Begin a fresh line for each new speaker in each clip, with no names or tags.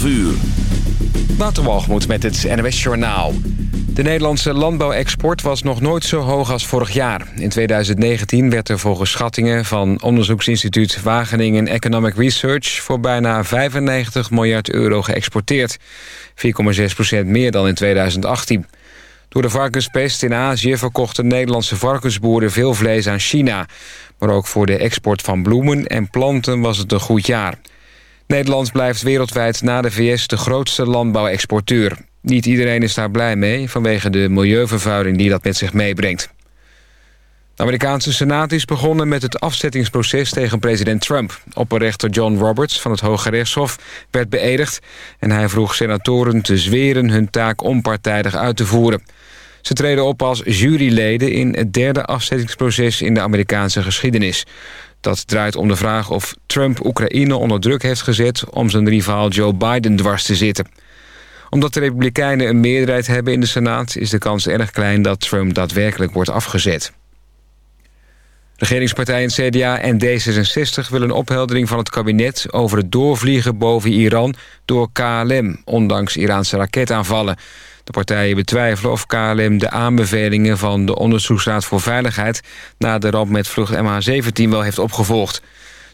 12 uur.
Waterwalgemoed met het NWS Journaal. De Nederlandse landbouwexport was nog nooit zo hoog als vorig jaar. In 2019 werd er volgens schattingen van onderzoeksinstituut Wageningen Economic Research... voor bijna 95 miljard euro geëxporteerd. 4,6% meer dan in 2018. Door de varkenspest in Azië verkochten Nederlandse varkensboeren veel vlees aan China. Maar ook voor de export van bloemen en planten was het een goed jaar. Nederland blijft wereldwijd na de VS de grootste landbouwexporteur. Niet iedereen is daar blij mee vanwege de milieuvervuiling die dat met zich meebrengt. De Amerikaanse Senaat is begonnen met het afzettingsproces tegen president Trump. Opperrechter John Roberts van het Hoge Rechtshof werd beëdigd... en hij vroeg senatoren te zweren hun taak onpartijdig uit te voeren. Ze treden op als juryleden in het derde afzettingsproces in de Amerikaanse geschiedenis. Dat draait om de vraag of Trump Oekraïne onder druk heeft gezet... om zijn rivaal Joe Biden dwars te zitten. Omdat de Republikeinen een meerderheid hebben in de Senaat... is de kans erg klein dat Trump daadwerkelijk wordt afgezet. Regeringspartijen CDA en D66 willen een opheldering van het kabinet... over het doorvliegen boven Iran door KLM, ondanks Iraanse raketaanvallen. De partijen betwijfelen of KLM de aanbevelingen van de Onderzoeksraad voor Veiligheid... na de ramp met vlucht MH17 wel heeft opgevolgd.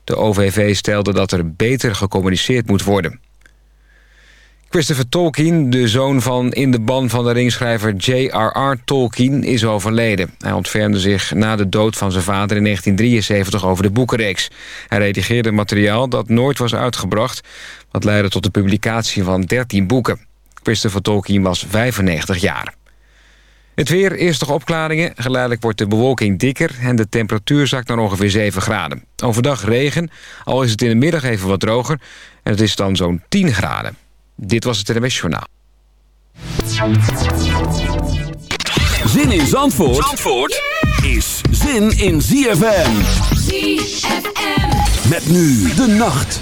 De OVV stelde dat er beter gecommuniceerd moet worden. Christopher Tolkien, de zoon van in de ban van de ringschrijver J.R.R. Tolkien, is overleden. Hij ontfermde zich na de dood van zijn vader in 1973 over de boekenreeks. Hij redigeerde materiaal dat nooit was uitgebracht... wat leidde tot de publicatie van 13 boeken. Christopher Tolkien was 95 jaar. Het weer, eerst nog opklaringen. Geleidelijk wordt de bewolking dikker en de temperatuur zakt naar ongeveer 7 graden. Overdag regen, al is het in de middag even wat droger. En het is dan zo'n 10 graden. Dit was het NMS Journaal.
Zin in Zandvoort, Zandvoort is zin in ZFM.
ZFM.
Met nu de nacht.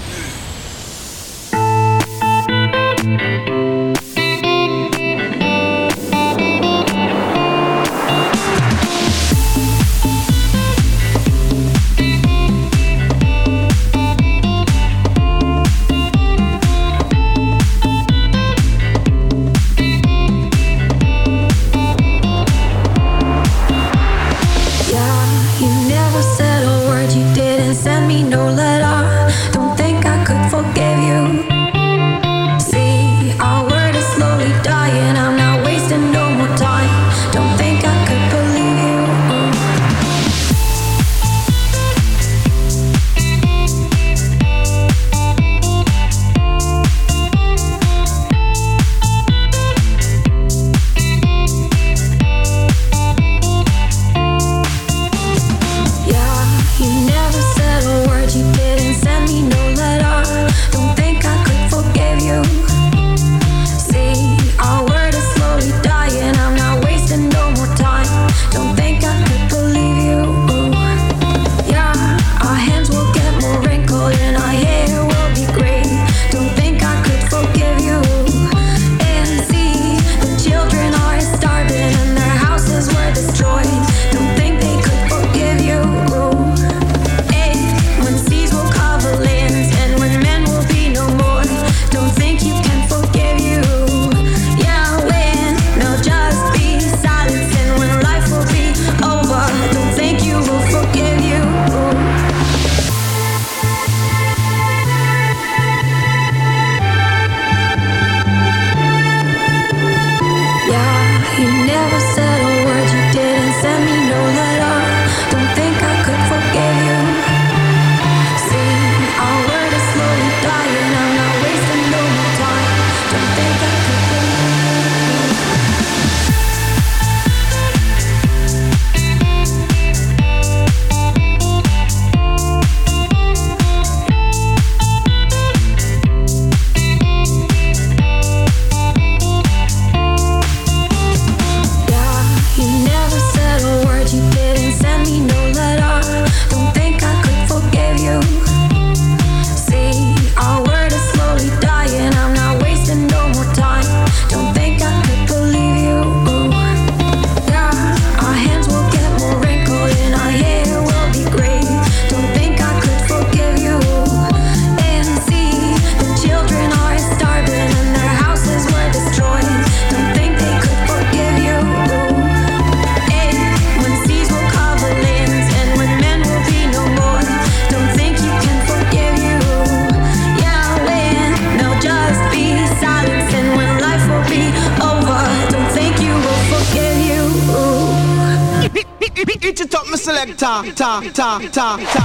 Ta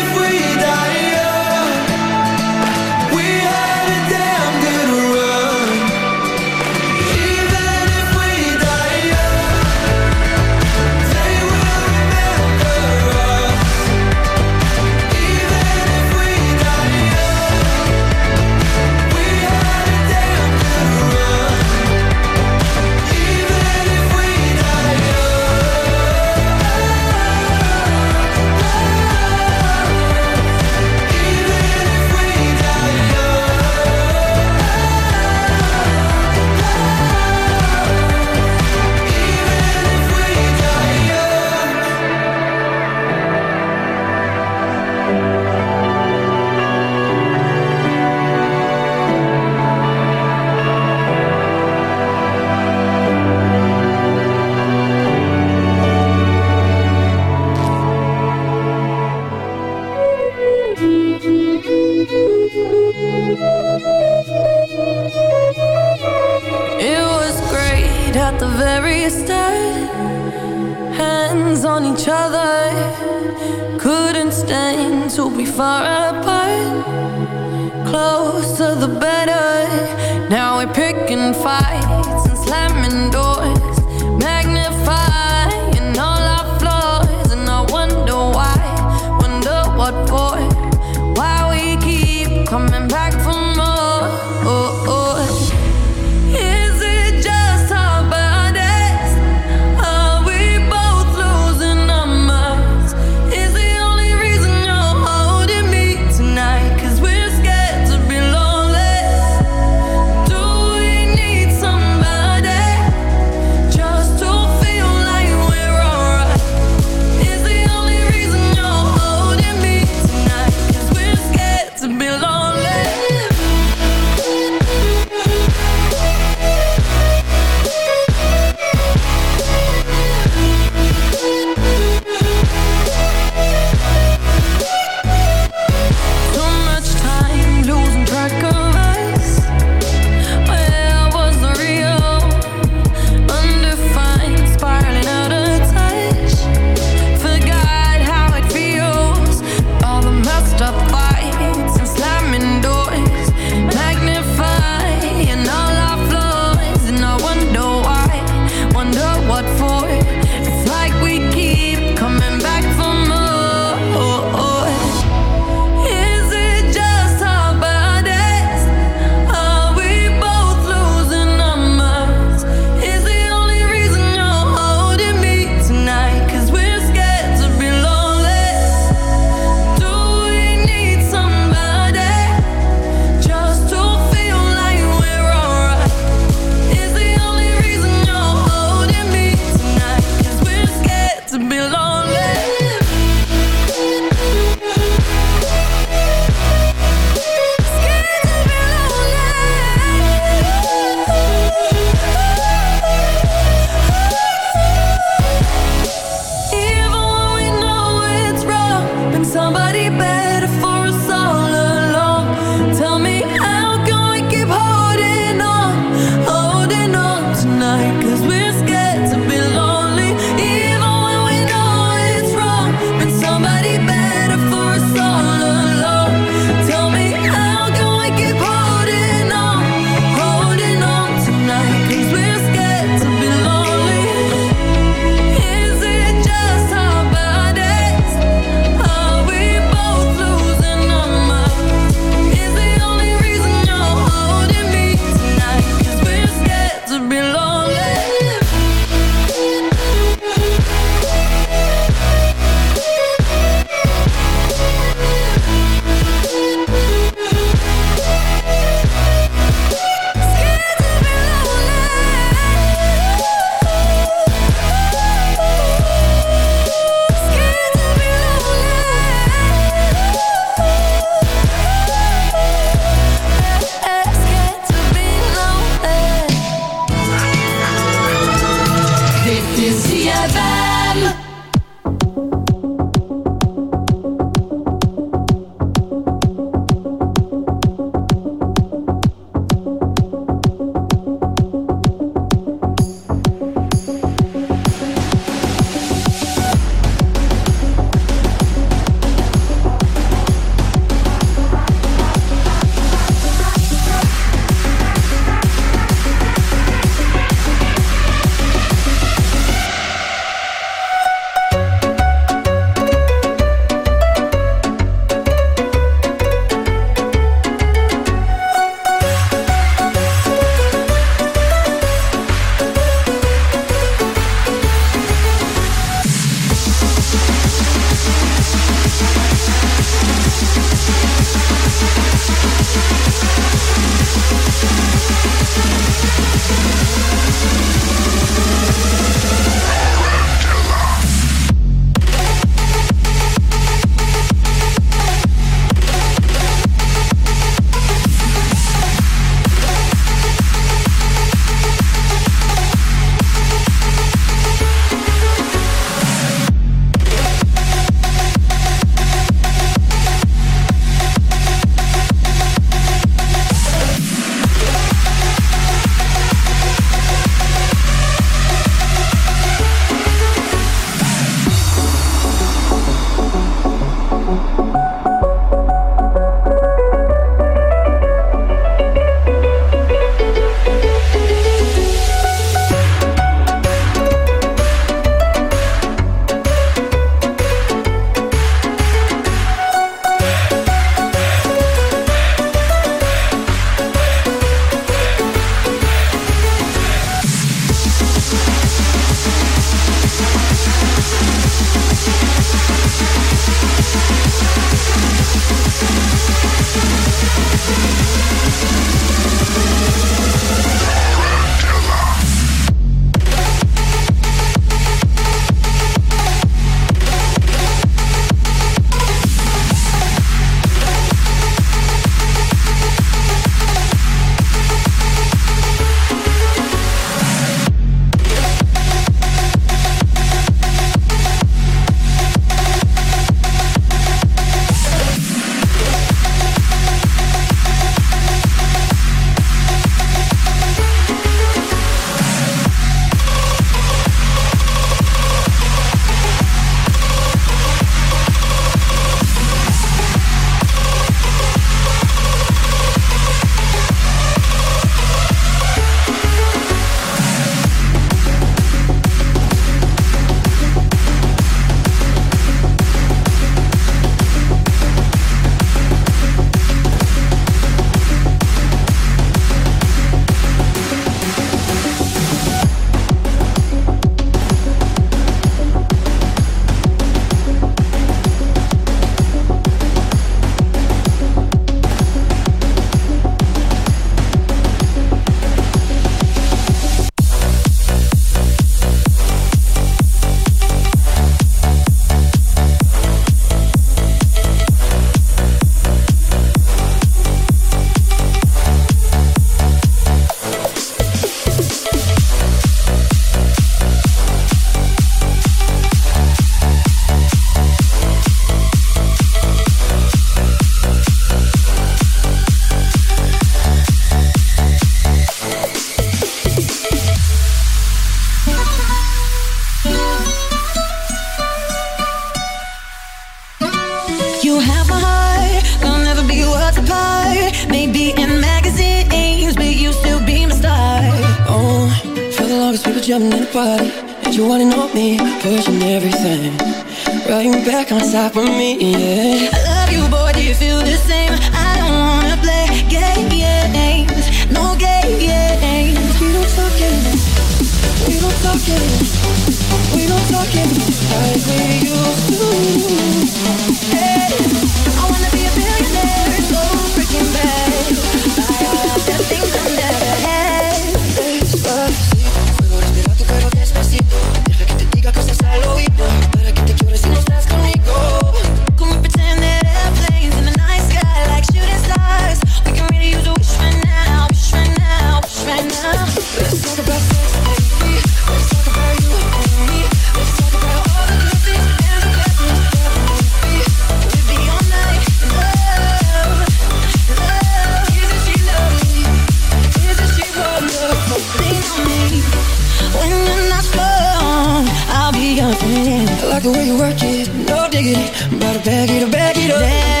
The
way you work it. No diggity, I'm about to bag it, bag it up.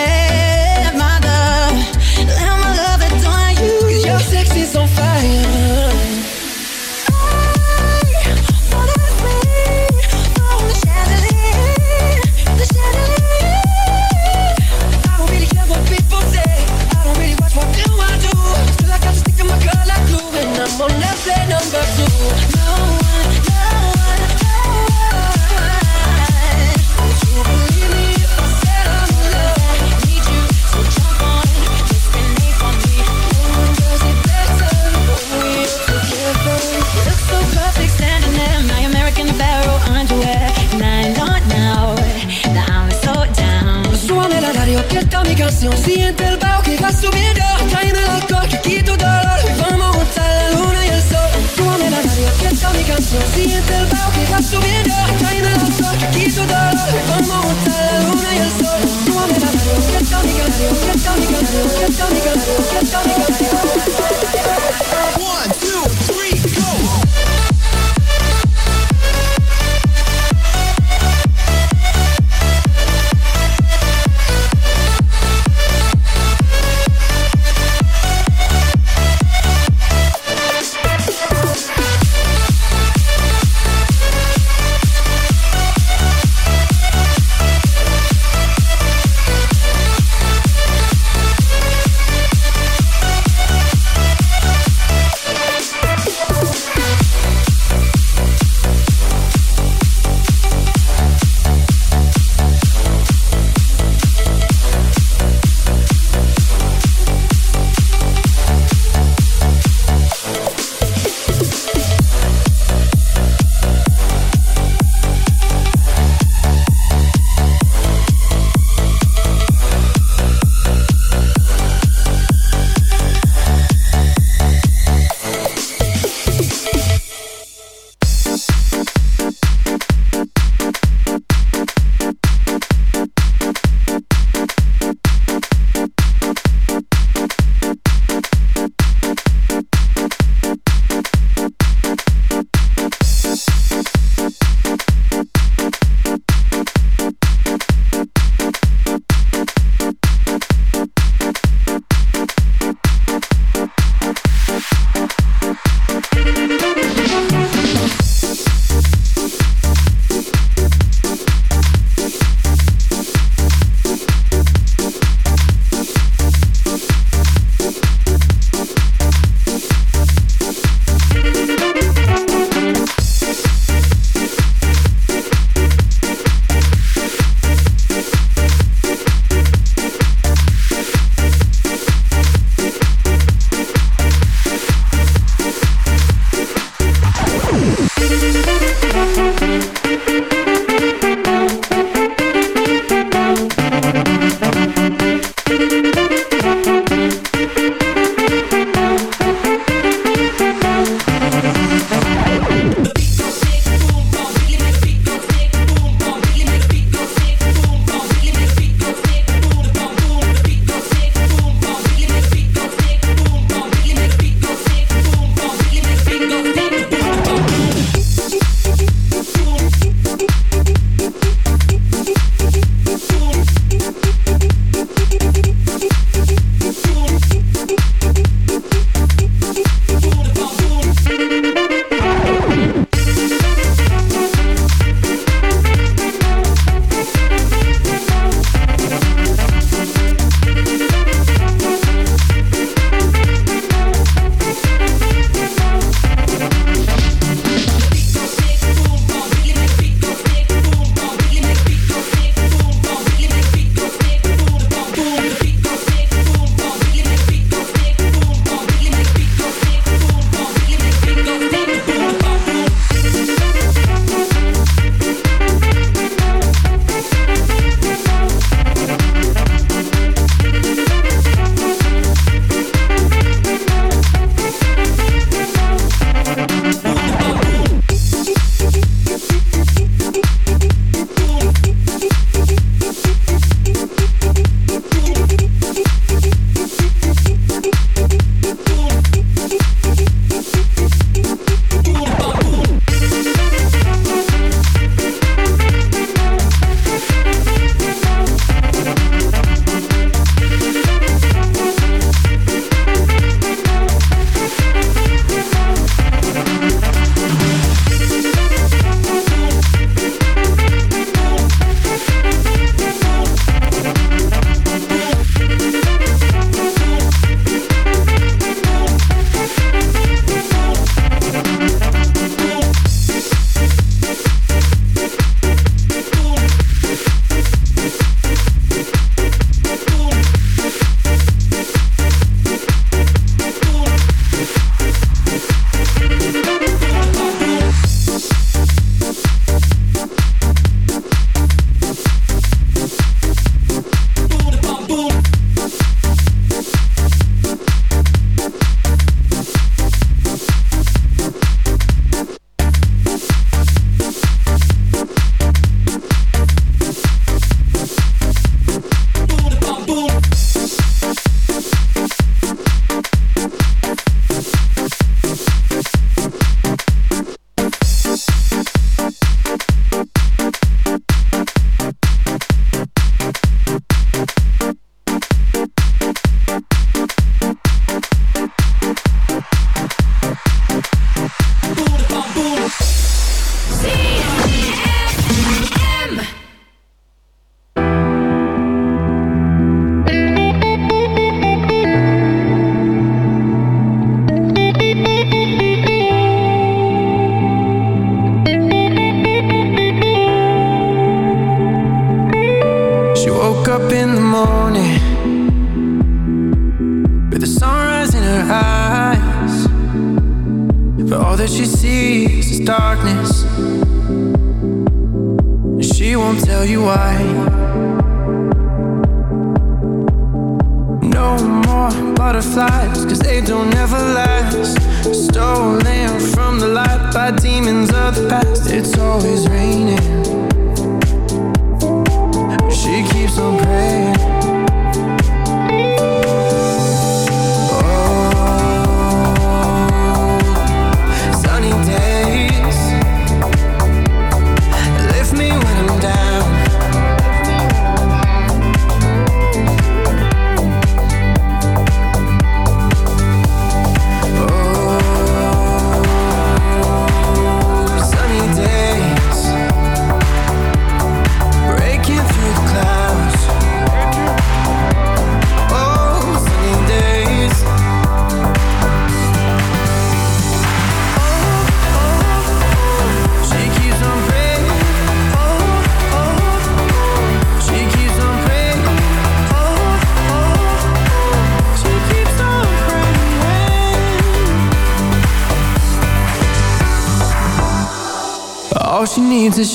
Siente el bajo que va subiendo Tráeme el alcohol que quito dolor vamos a juntar la luna y el sol Suona la radio, que esta mi canción Siente el bajo que va subiendo Tráeme el alcohol que quito dolor vamos a juntar la luna y el sol Suona la radio, que mi canción Que mi canción, que mi canción Que mi canción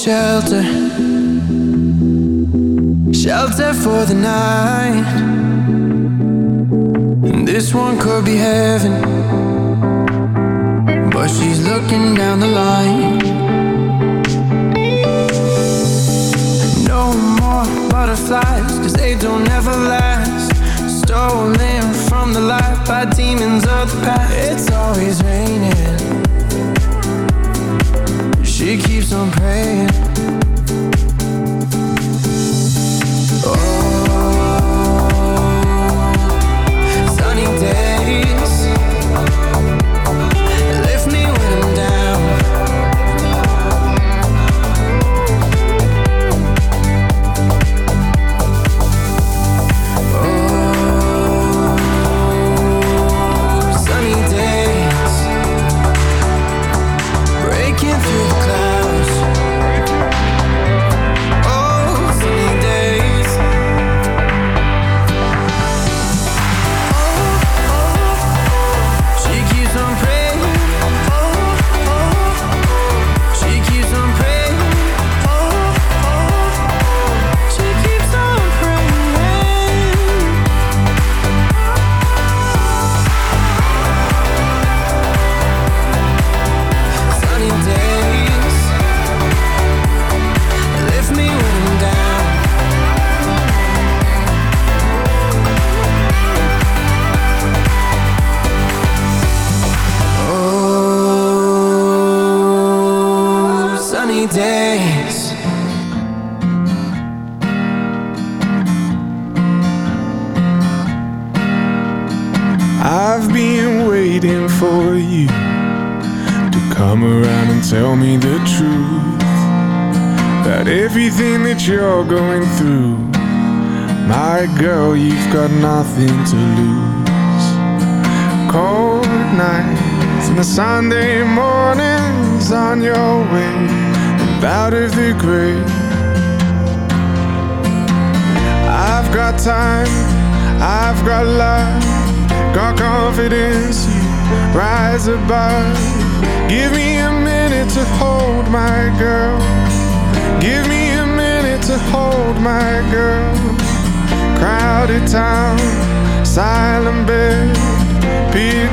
shelter.
nothing to lose. Cold nights and the sun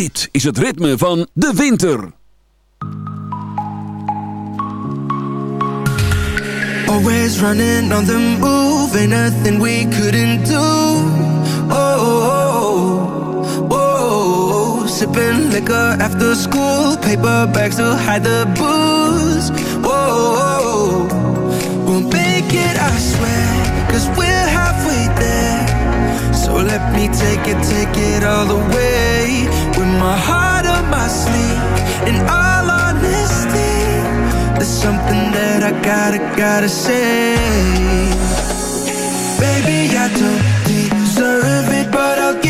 Dit is het ritme van De Winter.
Always running on the move, ain't nothing we couldn't do. Oh, oh, oh, oh. sipping liquor after school, paper bags to hide the booze. Oh, we'll make it, I swear, cause we're halfway there. So let me take it, take it all the way my heart on my sleeve. In all honesty, there's something that I gotta, gotta say. Baby, I don't deserve it, but I'll give